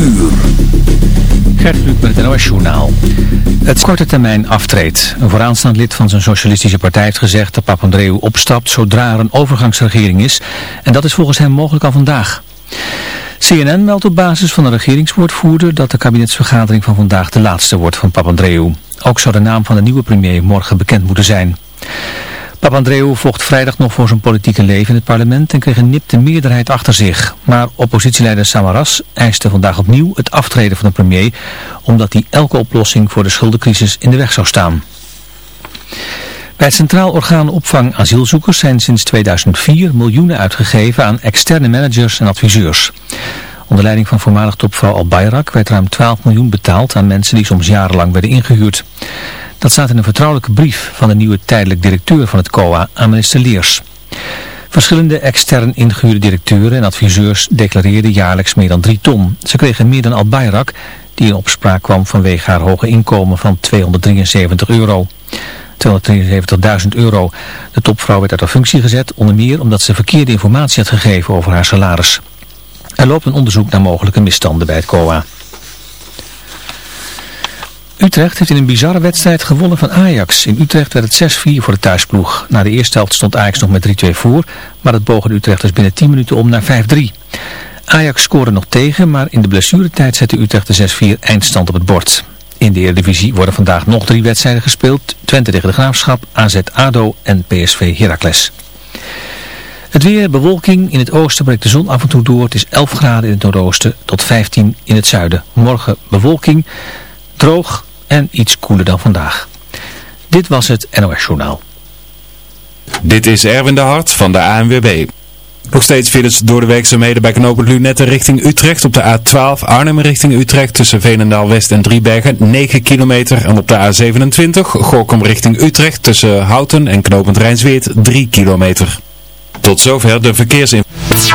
uur. Gert Luc met het NOS Journaal. Het korte termijn aftreedt. Een vooraanstaand lid van zijn socialistische partij heeft gezegd dat Papandreou opstapt zodra er een overgangsregering is. En dat is volgens hem mogelijk al vandaag. CNN meldt op basis van een regeringswoordvoerder dat de kabinetsvergadering van vandaag de laatste wordt van Papandreou. Ook zou de naam van de nieuwe premier morgen bekend moeten zijn. Papandreou vocht vrijdag nog voor zijn politieke leven in het parlement en kreeg een nipte meerderheid achter zich. Maar oppositieleider Samaras eiste vandaag opnieuw het aftreden van de premier, omdat hij elke oplossing voor de schuldencrisis in de weg zou staan. Bij het Centraal Orgaan Opvang Asielzoekers zijn sinds 2004 miljoenen uitgegeven aan externe managers en adviseurs. Onder leiding van voormalig topvrouw Al Bayrak werd ruim 12 miljoen betaald aan mensen die soms jarenlang werden ingehuurd. Dat staat in een vertrouwelijke brief van de nieuwe tijdelijk directeur van het COA aan minister Leers. Verschillende extern ingehuurde directeuren en adviseurs declareerden jaarlijks meer dan 3 ton. Ze kregen meer dan Al Bayrak, die in opspraak kwam vanwege haar hoge inkomen van 273 euro. 273.000 euro. De topvrouw werd uit haar functie gezet, onder meer omdat ze verkeerde informatie had gegeven over haar salaris. Er loopt een onderzoek naar mogelijke misstanden bij het COA. Utrecht heeft in een bizarre wedstrijd gewonnen van Ajax. In Utrecht werd het 6-4 voor de thuisploeg. Na de eerste helft stond Ajax nog met 3-2 voor, maar het bogen de Utrechters binnen 10 minuten om naar 5-3. Ajax scoorde nog tegen, maar in de blessuretijd zette Utrecht de 6-4 eindstand op het bord. In de Eredivisie worden vandaag nog drie wedstrijden gespeeld. Twente tegen de Graafschap, AZ ADO en PSV Heracles. Het weer, bewolking. In het oosten breekt de zon af en toe door. Het is 11 graden in het noordoosten tot 15 in het zuiden. Morgen bewolking, droog en iets koeler dan vandaag. Dit was het NOS Journaal. Dit is Erwin de Hart van de ANWB. Nog steeds files door de werkzaamheden bij knooppunt Lunette richting Utrecht op de A12 Arnhem richting Utrecht tussen Veenendaal West en Driebergen 9 kilometer en op de A27 Gorkum richting Utrecht tussen Houten en knooppunt Rijnsweert 3 kilometer. Tot zover de verkeersinformatie.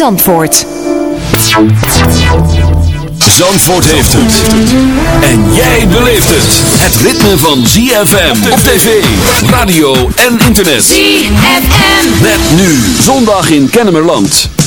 Zandvoort. Zandvoort heeft het. En jij beleeft het. Het ritme van ZFM op tv, radio en internet. ZFM. Met nu zondag in Kennemerland.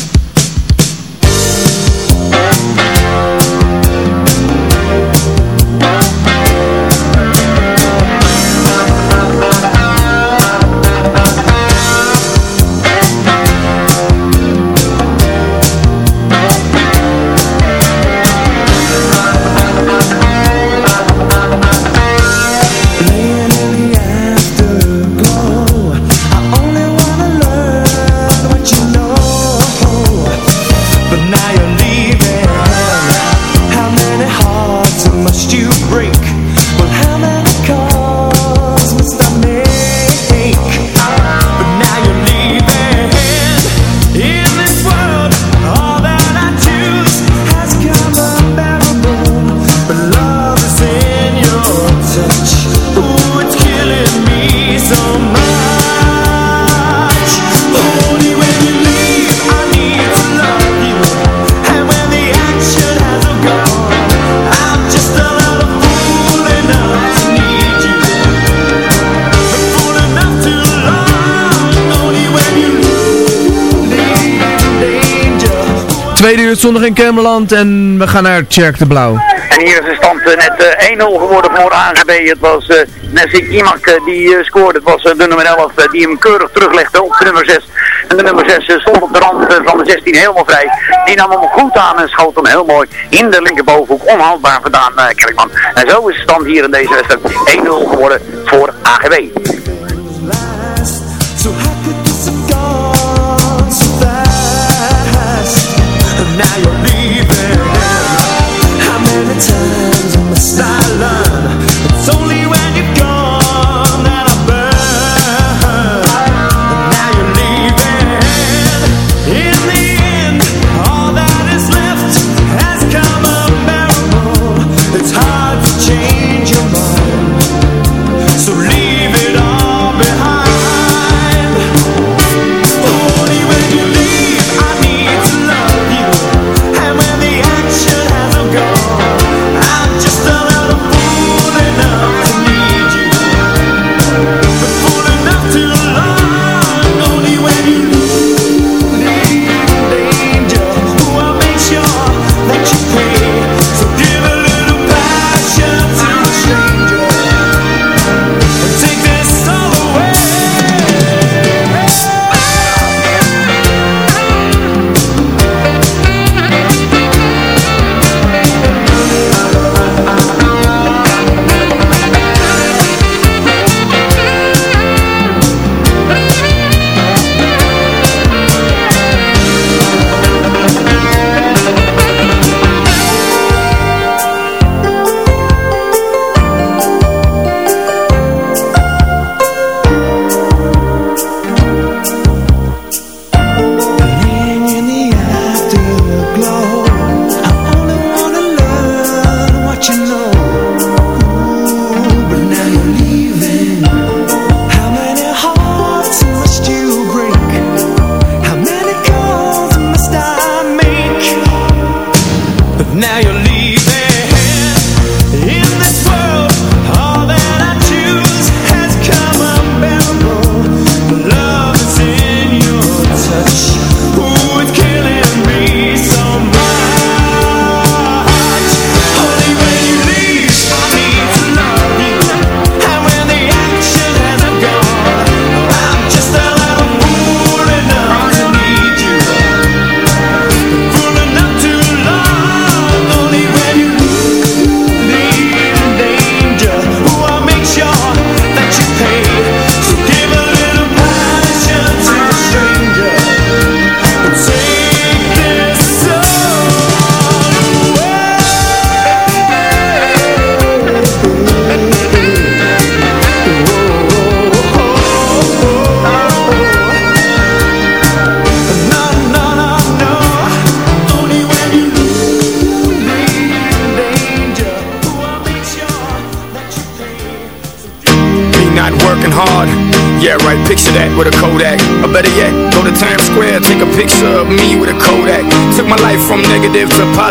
Zondag in Kermeland en we gaan naar Tjerk de Blauw. En hier is de stand uh, net 1-0 geworden voor AGB. Het was uh, Nessie Imak die scoorde. Het was de nummer 11 die hem keurig teruglegde op de nummer 6. En de nummer 6 stond op de rand van de 16 helemaal vrij. Die nam hem goed aan en schoot hem heel mooi in de linkerbovenhoek. Onhoudbaar vandaan Kerkman. En zo is de stand hier in deze wedstrijd 1-0 geworden voor AGB.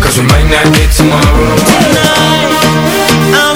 Cause we might not get tomorrow. Wanna I'm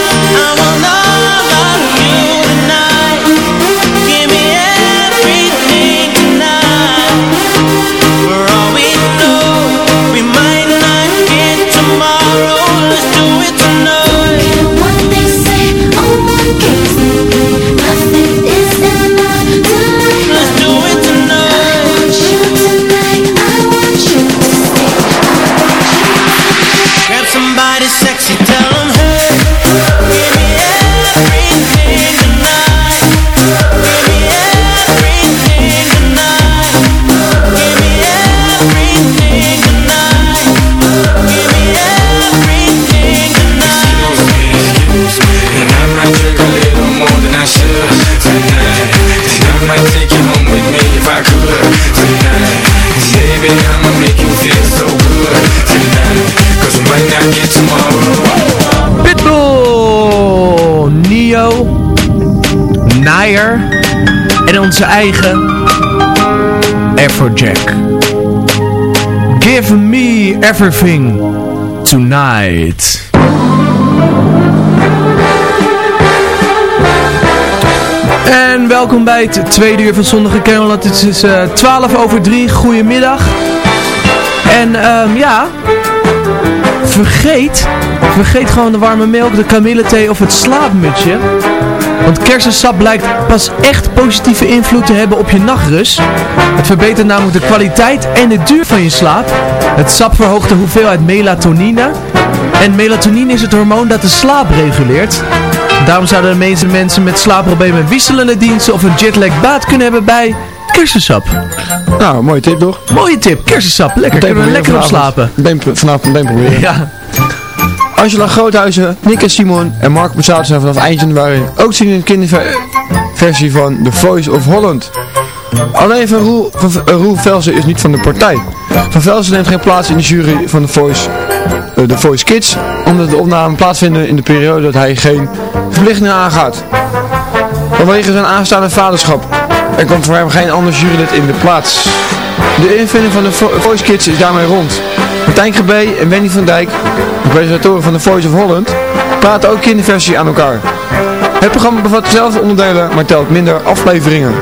En onze eigen Afrojack. Give me everything tonight. En welkom bij het tweede uur van Zonnige Camelot. Het is eh 12 over 3. Goedemiddag. En ehm ja, vergeet, vergeet gewoon de warme melk, de kamillethee of het slaapmutsje. Want kersensap blijkt pas echt positieve invloed te hebben op je nachtrust. Het verbetert namelijk de kwaliteit en de duur van je slaap. Het sap verhoogt de hoeveelheid melatonine. En melatonine is het hormoon dat de slaap reguleert. Daarom zouden de meeste mensen met slaapproblemen wisselende diensten of een jetlag baat kunnen hebben bij kersensap. Nou, mooie tip toch? Mooie tip, kersensap. Lekker, kunnen we lekker op slapen. Vanavond meteen proberen. Ja. Angela Groothuizen, Nick en Simon en Mark Bezaat zijn vanaf eind januari ook zien in de kinderversie van The Voice of Holland. Alleen van Roel, van, eh, Roel Velsen is niet van de partij. Van Velsen neemt geen plaats in de jury van The Voice, eh, The Voice Kids, omdat de opnamen plaatsvinden in de periode dat hij geen verplichtingen aangaat. Vanwege zijn aanstaande vaderschap. Er komt voor hem geen ander jurylid in de plaats. De invulling van de Vo- Voice Kids is daarmee rond. Martijn Gebé en Wendy van Dijk, de presentatoren van The Voice of Holland, praten ook kinderversie aan elkaar. Het programma bevat dezelfde onderdelen, maar telt minder afleveringen.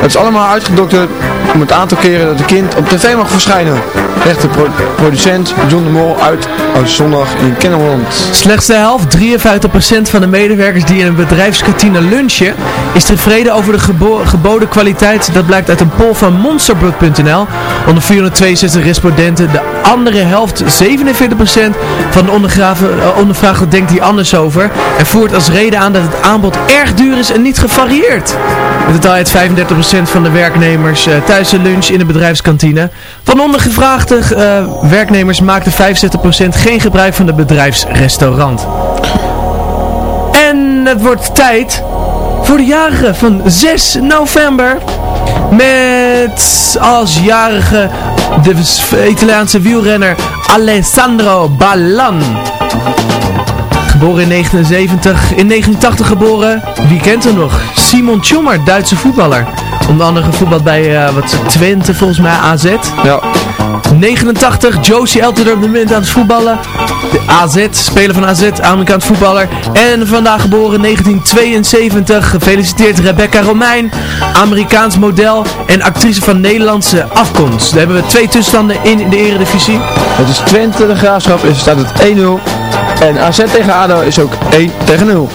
Het is allemaal uitgedokterd om het aantal keren dat een kind op tv mag verschijnen. Legt de pro- producent John de Mol uit zondag in Kennemerland. Slechts de helft, 53% van de medewerkers die in een bedrijfskantine lunchen, is tevreden over de gebo- geboden kwaliteit. Dat blijkt uit een poll van monsterbook.nl. Onder 462 respondenten, de andere helft, 47% van de eh, ondervraagden denkt hier anders over. En voert als reden aan dat het aanbod erg duur is en niet gevarieerd. In totaal heeft 35% van de werknemers eh, thuis een lunch in de bedrijfskantine. Van ondergevraagde eh, werknemers maakte 65% geen gebruik van het bedrijfsrestaurant. En het wordt tijd voor de jarige van 6 november. Met als jarige de Italiaanse wielrenner Alessandro Ballan. Geboren in 1970, in 1980 geboren, wie kent hem nog? Simon Tjommer, Duitse voetballer. Onder andere gevoetbald bij eh, wat, Twente, volgens mij AZ. Ja. 89, Josie Eltidoor op dit moment aan het voetballen. De AZ, speler van AZ, Amerikaans voetballer. En vandaag geboren in 1972. Gefeliciteerd Rebecca Romein, Amerikaans model en actrice van Nederlandse afkomst. Daar hebben we twee tussenstanden in de eredivisie. Het is Twente, de Graafschap, is, staat het 1-0. En AZ tegen ADO is ook 1 tegen 0.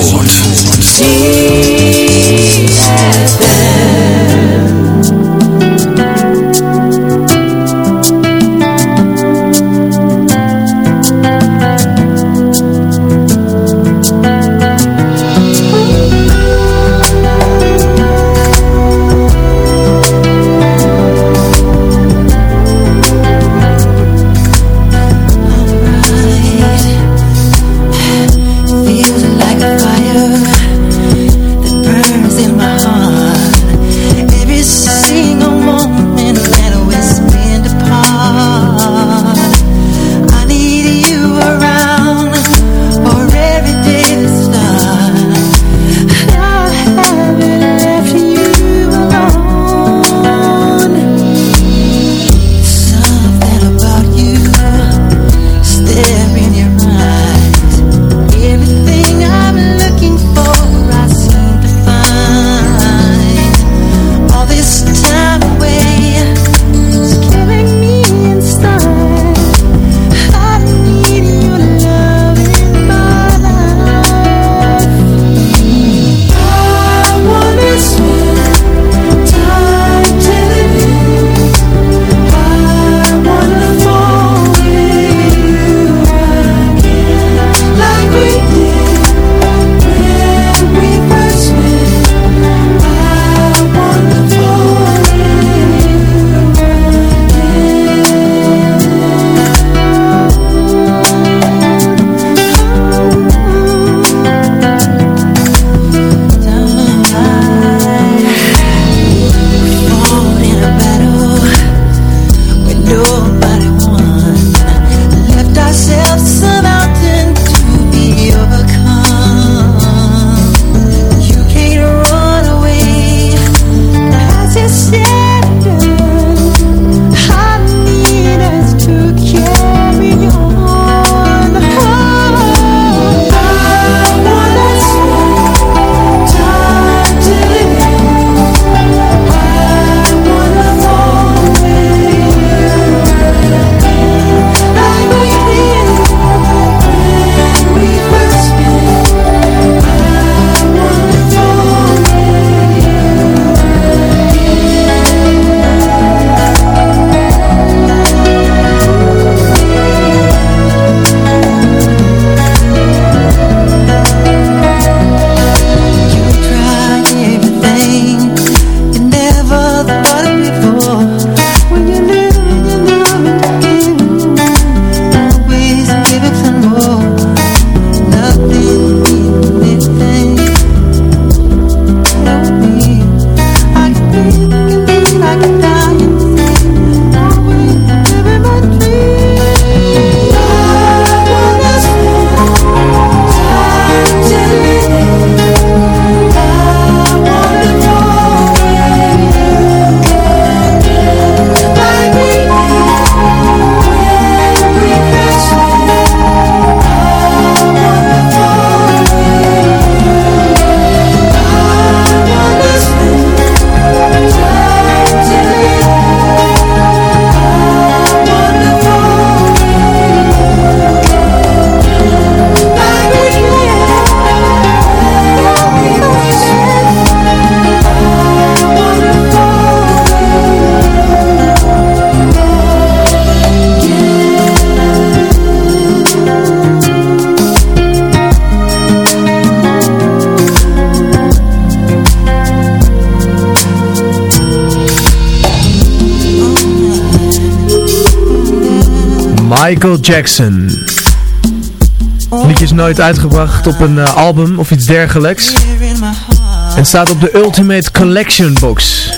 Sonido. Michael Jackson. Liedje is nooit uitgebracht op een eh, album of iets dergelijks. En staat op de Ultimate Collection Box.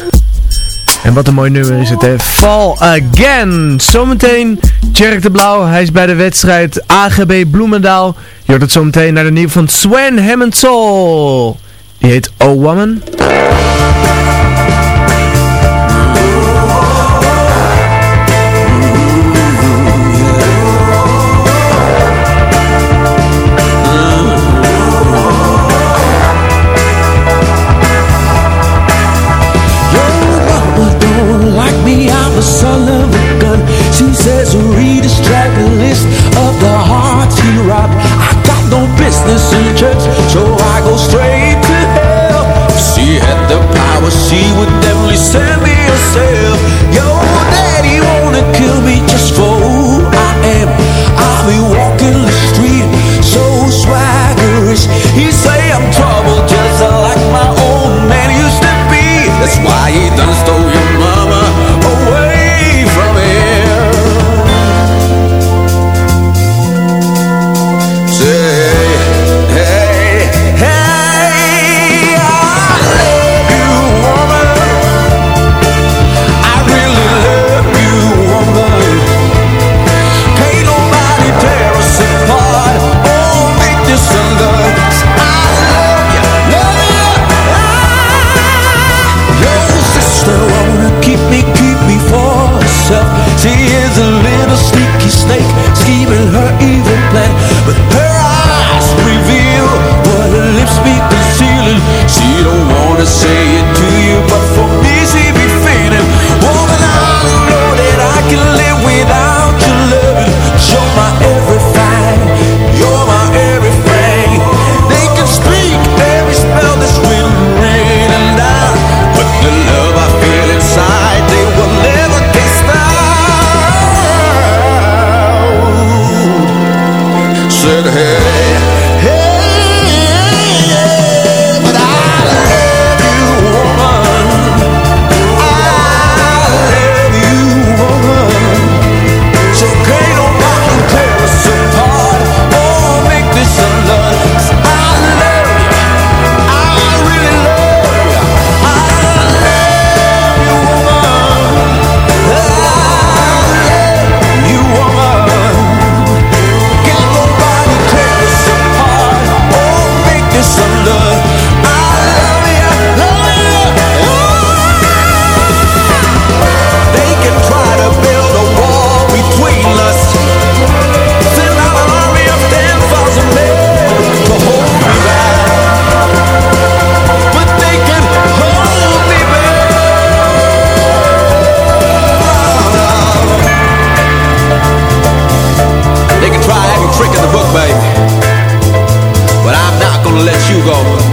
En wat een mooi nummer is het, hè. Fall Again. Zometeen Jerk de Blauw. Hij is bij de wedstrijd AGB Bloemendaal. Je hoort het zometeen naar de nieuw van Swan Hammond Soul. Die heet Oh Woman. go.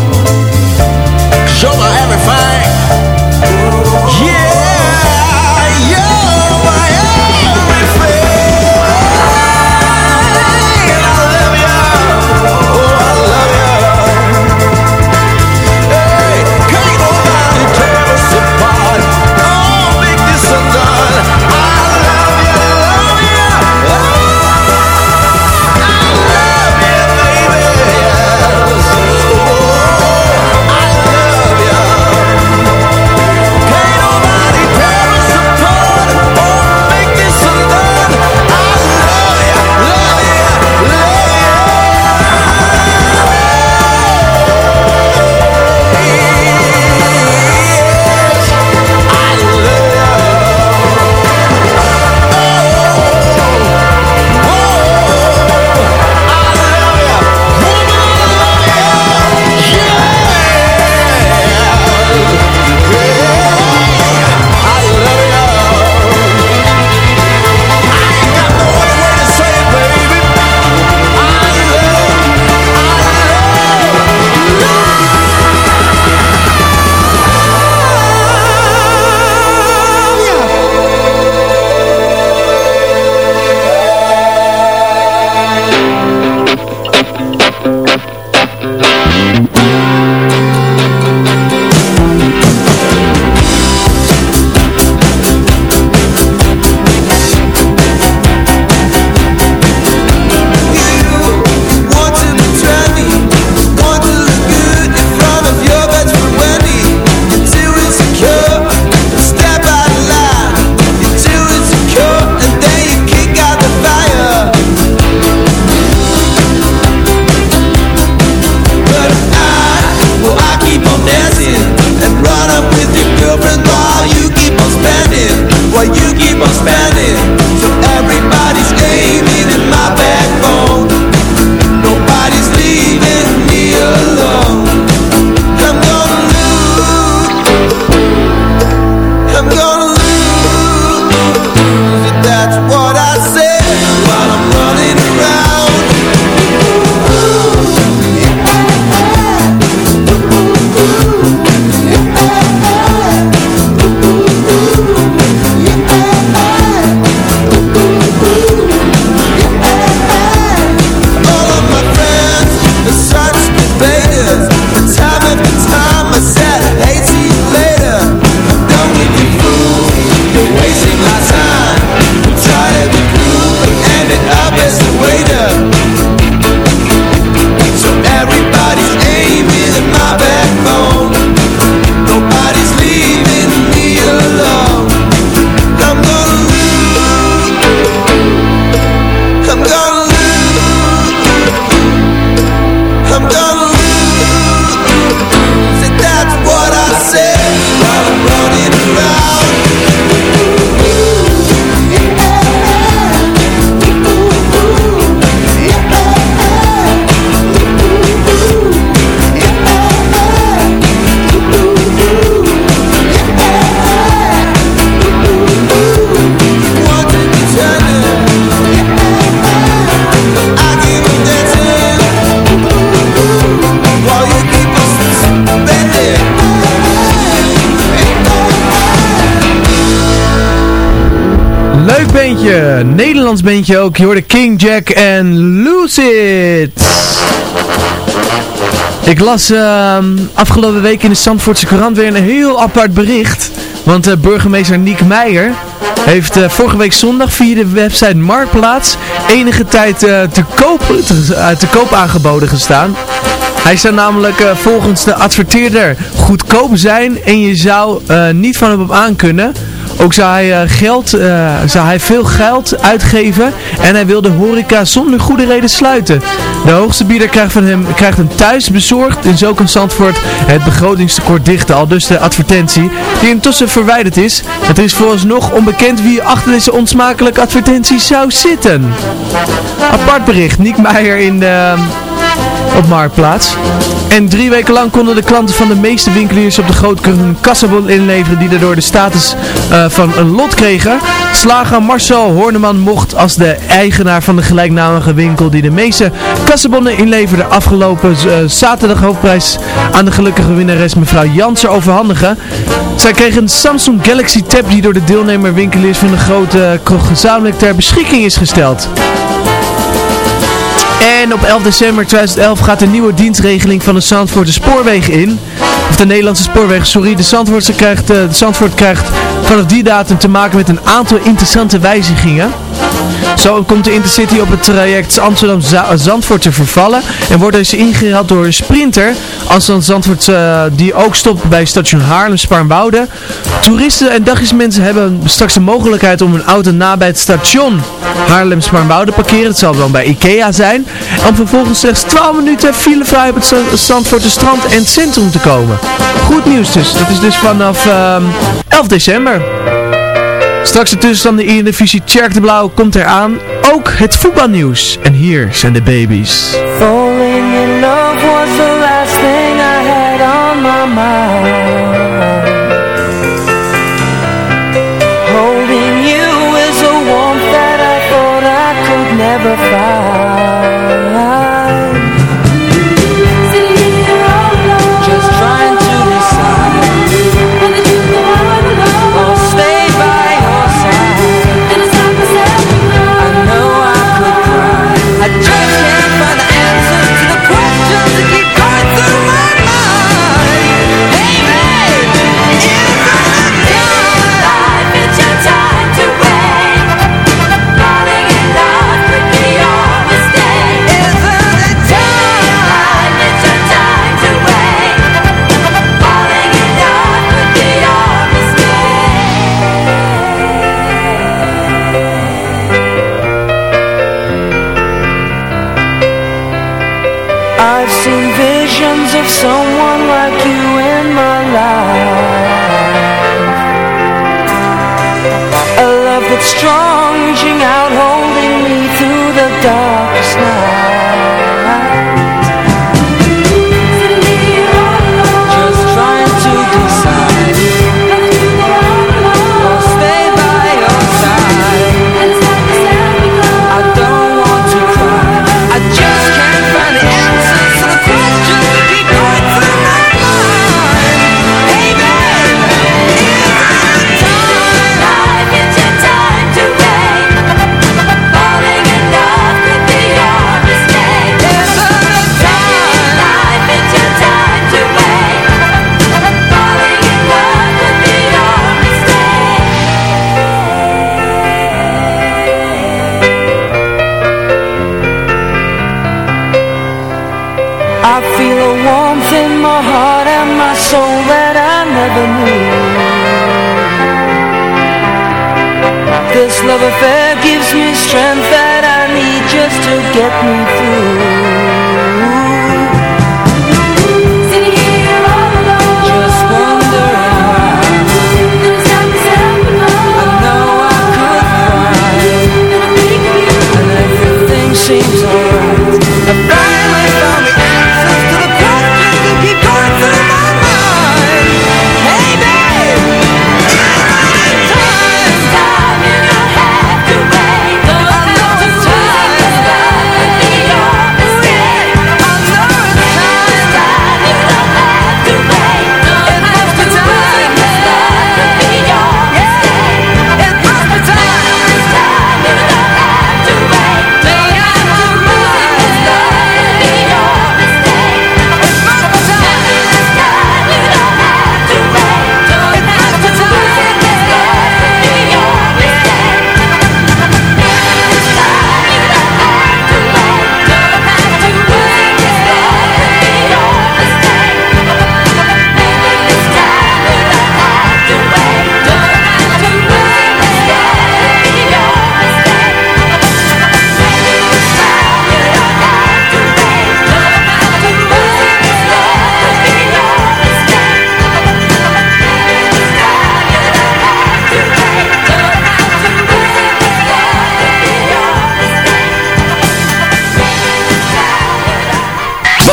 Nederlands bandje ook. Je hoorde King Jack en It. Ik las ehm, afgelopen week in de Zandvoortse Courant weer een heel apart bericht. Want uh, burgemeester Niek Meijer heeft uh, vorige week zondag via de website Marktplaats enige tijd uh, te, koop, te, te, koop aangeboden gestaan. Hij zou namelijk volgens de adverteerder goedkoop zijn en je zou niet van hem op aan kunnen. Ook zou hij, uh, geld, uh, zou hij veel geld uitgeven en hij wil de horeca zonder goede reden sluiten. De hoogste bieder krijgt, van hem, krijgt hem thuis bezorgd en zo kan het begrotingstekort dichten. Al dus de advertentie die intussen verwijderd is. Het is vooralsnog onbekend wie achter deze onsmakelijke advertentie zou zitten. Apart bericht, Niek Meijer in de op Marktplaats. En drie weken lang konden de klanten van de meeste winkeliers op de grote hun inleveren die daardoor de status uh, van een lot kregen. Slager Marcel Horneman mocht als de eigenaar van de gelijknamige winkel die de meeste kassabonnen inleverde afgelopen uh, zaterdag hoofdprijs aan de gelukkige winnares mevrouw Janser overhandigen. Zij kreeg een Samsung Galaxy Tab die door de deelnemer winkeliers van de grote kroeg gezamenlijk ter beschikking is gesteld. En op 11 december 2011 gaat de nieuwe dienstregeling van de Zandvoortse Spoorwegen in. Of de Nederlandse Spoorwegen, sorry. De, Zandvoortse krijgt, uh, de Zandvoort krijgt vanaf die datum te maken met een aantal interessante wijzigingen. Zo komt de Intercity op het traject Amsterdam-Zandvoort te vervallen en wordt deze ingehaald door een sprinter. Amsterdam-Zandvoort uh, die ook stopt bij station Haarlem-Spaarnwoude. Toeristen en dagjesmensen hebben straks de mogelijkheid om hun auto na bij het station Haarlem-Spaarnwoude parkeren. Het zal dan bij Ikea zijn. Om vervolgens slechts 12 minuten filevrij op het Zandvoortse strand en het centrum te komen. Goed nieuws dus. Dat is dus vanaf uh, 11 december. Straks de tussenstand in de Eredivisie Tjerk de Blauw komt eraan. Ook het voetbalnieuws. En hier zijn de baby's. In was the last thing I had on my mind.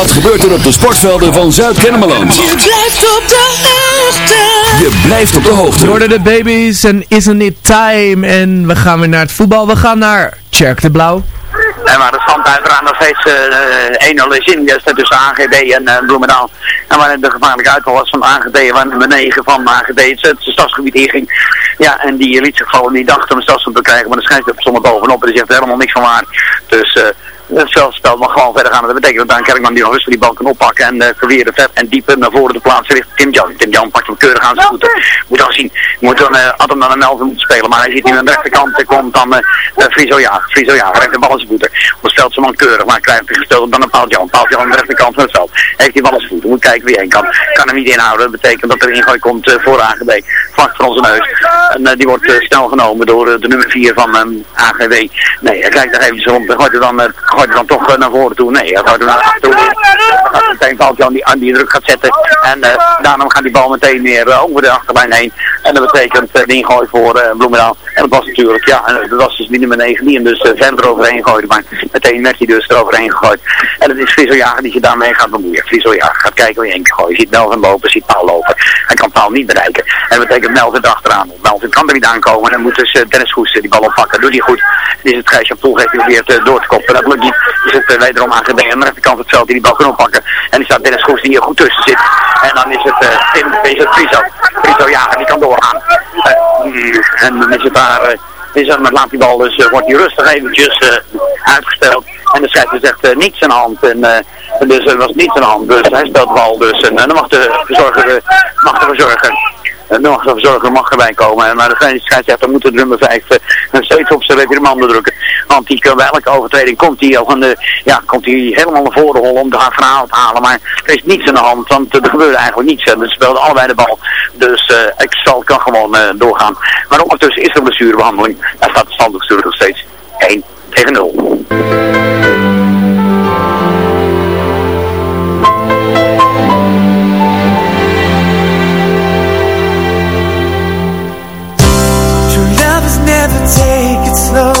Wat gebeurt er op de sportvelden van Zuid-Kennemerland? Je blijft op de hoogte. Je blijft op de hoogte. Worden de babies en Isn't It Time. En we gaan weer naar het voetbal. We gaan naar Tjerk de Blauw. En waar de stand uiteraard nog steeds uh, 1-0 is in. Is tussen AGB en uh, Bloemendaal. En waar de gevaarlijke uitval was van AGB, waar nummer 9 van AGB het, het stadsgebied inging. Ja, en die liet zich vallen, die dacht om een stadsgebied te krijgen, maar de scheidsrechter stond er bovenop en die zegt er helemaal niks van waar. Dus... Uh, het veldspel mag gewoon verder gaan. Dat betekent dat Daan Kerkman die nog rustig die bal kan oppakken en uh, proberen vet en dieper naar voren te plaatsen richting Tim Jan. Tim Jan pakt hem keurig aan zijn voeten. Moet dan zien. Moet dan, uh, had hem dan een Melvin moeten spelen, maar hij ziet nu aan de rechterkant. Er komt dan uh, Friso Jager. Friso Jager heeft de bal aan zijn voeten. Onderstelt zijn man keurig, maar krijgt hij gesteld dan een Paul Jan. Paul Jan aan de rechterkant van het veld. Heeft die bal aan zijn voeten. Moet kijken wie heen kan. Kan hem niet inhouden. Dat betekent dat er ingooi komt uh, voor AGB. Vlak voor onze neus. En uh, die wordt uh, snel genomen door uh, de nummer 4 van um, AGB. Nee, hij kijkt nog eventjes rond. Gooit er dan, gooit er dan toch uh, naar voren toe. Nee, hij gooit er naar achteren. Dan gaat meteen Paul Jan die aan die druk gaat zetten. En uh, daarom gaat die bal meteen weer uh, over de achterlijn heen. En dat betekent uh, de ingooi voor uh, Bloemendaal. En dat was natuurlijk, ja, dat was dus die nummer 9 die hem dus verder overheen gooide. Maar meteen werd hij dus eroverheen gegooid. En het is Friso die zich daarmee gaat bemoeien. Friso gaat kijken wie één keer gooien. Ziet Melvin lopen, ziet Paul lopen. Hij kan Paul niet bereiken. En dat betekent Melvin erachteraan. Melvin kan er niet aankomen. En dan moet dus Dennis Goes die bal oppakken. Doet hij goed. Dan is het Gijsje Poel geprobeerd door te koppen. Dat lukt niet. Is het wederom AGB aan de rechterkant het veld die die bal kan oppakken. En dan staat Dennis Goes die hier goed tussen zit. En dan is het, uh, Tim, is Friso. Friso die kan doorgaan. En dan is het daar... Is er, maar laat die bal dus, uh, wordt die rustig eventjes uh, uitgesteld. En de scheidsrechter zegt uh, niets aan de hand. En, dus er was niets aan de hand. Dus hij speelt de bal dus. En, dan mag de verzorger, mag de verzorger en dan mag de verzorger mag erbij komen. Maar de scheidsrechter moet de nummer 5 uh, steeds op zijn reprimande drukken. Want die bij elke overtreding komt hij ja, komt helemaal naar voren rollen om haar verhaal te halen. Maar er is niets aan de hand, want er gebeurde eigenlijk niets. En ze speelden allebei de bal. Dus uh, ik zal, kan gewoon doorgaan. Maar ondertussen is er blessurebehandeling. Daar staat de stand natuurlijk nog steeds 1 tegen 0. never take it slowly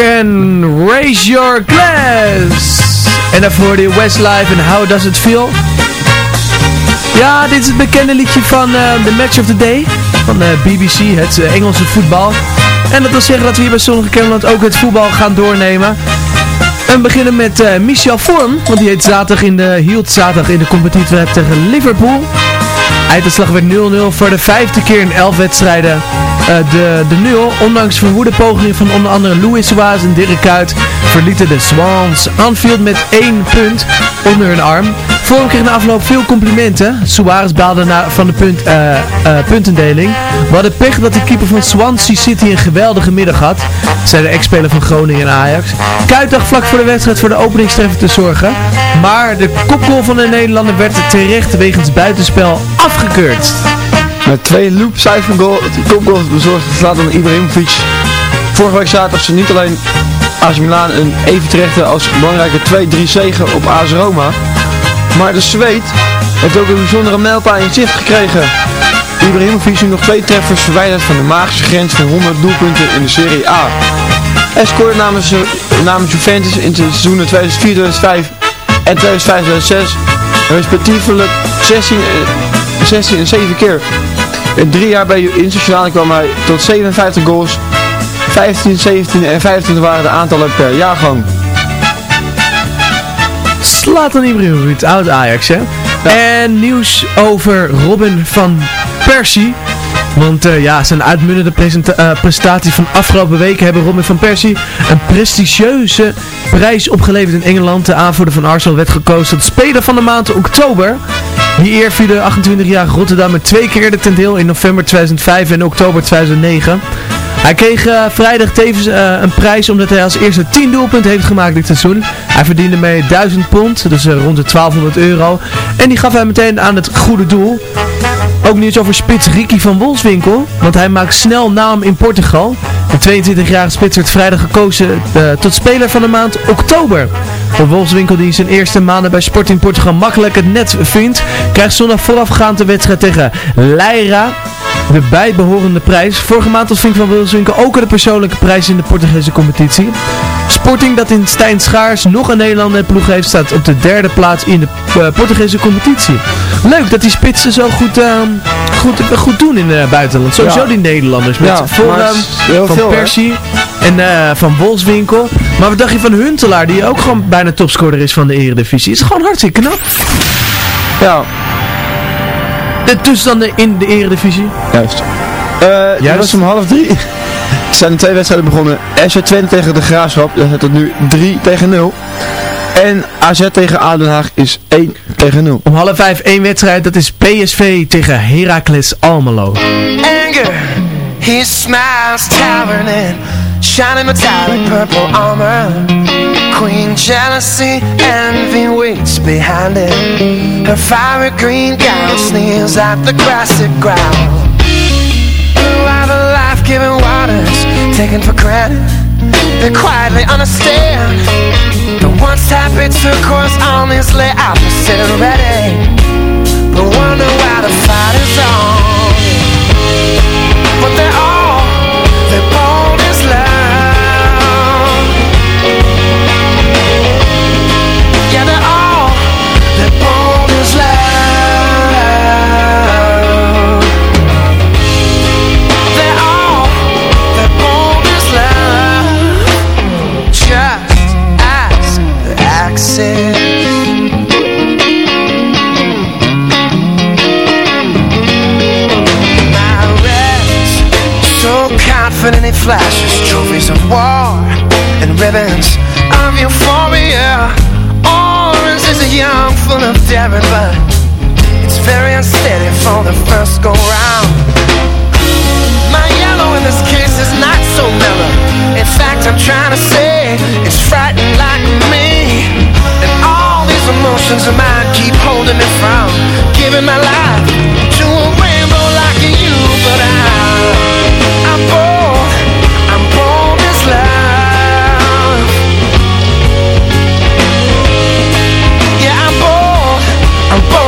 En Raise Your Glass. En daarvoor je Westlife en How Does It Feel. Ja, dit is het bekende liedje van eh, The Match of the Day. Van de BBC, het eh, Engelse voetbal. En dat wil zeggen dat we hier bij Zonnige Kermeland ook het voetbal gaan doornemen. En we beginnen met eh, Michel Vorm, want die heet zaterdag in de, hield zaterdag in de competitie tegen Liverpool. Eindslag werd 0-0 voor de vijfde keer in 11 wedstrijden. Eh, de, de 0, ondanks verwoede pogingen van onder andere Louis Suarez en Dirk Kuyt, verlieten de Swans Anfield met één punt onder hun arm. Vorm kreeg na afloop veel complimenten. Suarez baalde na, van de punt, eh, eh, puntendeling. We hadden pech dat de keeper van Swansea City een geweldige middag had, zei de ex-speler van Groningen en Ajax. Kuyt dacht vlak voor de wedstrijd voor de openingstreffer te zorgen, maar de kopgoal van de Nederlander werd terecht wegens buitenspel afgekeurd. Met twee loopcijfer goal, kopgoals bezorgd Zlatan Ibrahimovic. Vorige week zaterdag ze niet alleen AS Milan een even terechte als belangrijke 2-3 zegen op AS Roma. Maar de Zweed heeft ook een bijzondere mijlpaal in zicht gekregen. Ibrahimovic is nog twee treffers verwijderd van de magische grens van 100 doelpunten in de Serie A. Hij scoorde namens, namens Juventus in de seizoenen 2004-2005 en 2005-2006 respectievelijk 16, eh, 16 en 7 keer. In drie jaar bij Internationale kwam hij tot 57 goals. 15, 17 en 25 waren de aantallen per jaargang. Slatan Ibrahimovic, oud Ajax hè. En nieuws over Robin van Persie. Want eh, ja, zijn uitmunnende presenta- eh, prestatie van afgelopen weken hebben Robin van Persie een prestigieuze prijs opgeleverd in Engeland. De aanvoerder van Arsenal werd gekozen tot speler van de maand oktober. Die eer viel de 28-jarige Rotterdam twee keer ten deel in november 2005 en oktober 2009. Hij kreeg uh, vrijdag tevens uh, een prijs omdat hij als eerste 10 doelpunten heeft gemaakt dit seizoen. Hij verdiende mee 1000 pond, dus uh, rond de 1200 euro. En die gaf hij meteen aan het goede doel. Ook nieuws over spits Ricky van Wolfswinkel, want hij maakt snel naam in Portugal. De 22-jarige spits werd vrijdag gekozen tot speler van de maand oktober. Van Wolfswinkel die zijn eerste maanden bij Sporting Portugal makkelijk het net vindt, krijgt zondag voorafgaand de wedstrijd tegen Leira de bijbehorende prijs. Vorige maand ontving Van Wilswinkel ook de persoonlijke prijs in de Portugese competitie. Sporting dat in Stijn Schaars nog een Nederlander ploeg heeft staat op de derde plaats in de uh, Portugese competitie. Leuk dat die spitsen zo goed, uh, goed, goed doen in het buitenland. Sowieso ja. die Nederlanders met ja, Van Persie en uh, Van Wolfswinkel. Maar wat dacht je van Huntelaar die ook gewoon bijna topscorer is van de eredivisie. Is gewoon hartstikke knap. Ja, de tussenstanden in de eredivisie? Juist. Uh, Juist. was om half drie. Er zijn twee wedstrijden begonnen. SC Twente tegen de Graafschap. Dat is tot nu 3 tegen 0. En AZ tegen Aden Haag is 1 tegen 0. Om half 5 één wedstrijd. Dat is PSV tegen Heracles Almelo. Anger. He smiles towering in Shining metallic purple armor Queen jealousy, envy waits behind it Her fiery green gown sneers at the grassy ground Blue the life-giving waters Taken for granted They quietly understand once happy turquoise on this layout Sitting ready. But wonder why the fight is on confident it flashes Trophies of war and ribbons of euphoria. Orange is a young, full of daring But it's very unsteady for the first go round. My yellow in this case is not so mellow. In fact, I'm trying to say It's frightened like me. And all these emotions of mine Keep holding me from Giving my life to a I'm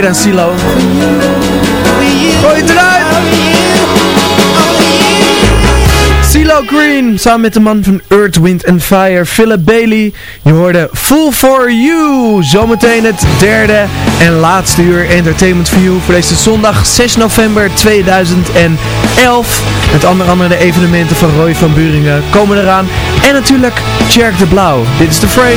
weer een silo. Gooi het eruit! Green, samen met de man van Earth, Wind and Fire, Philip Bailey. Je hoorde Full For You. Zometeen het derde en laatste uur Entertainment View voor deze zondag 6 november 2011. Met onder andere evenementen van Roy van Buringen komen eraan. En natuurlijk Cherk de Blauw. Dit is de Frey.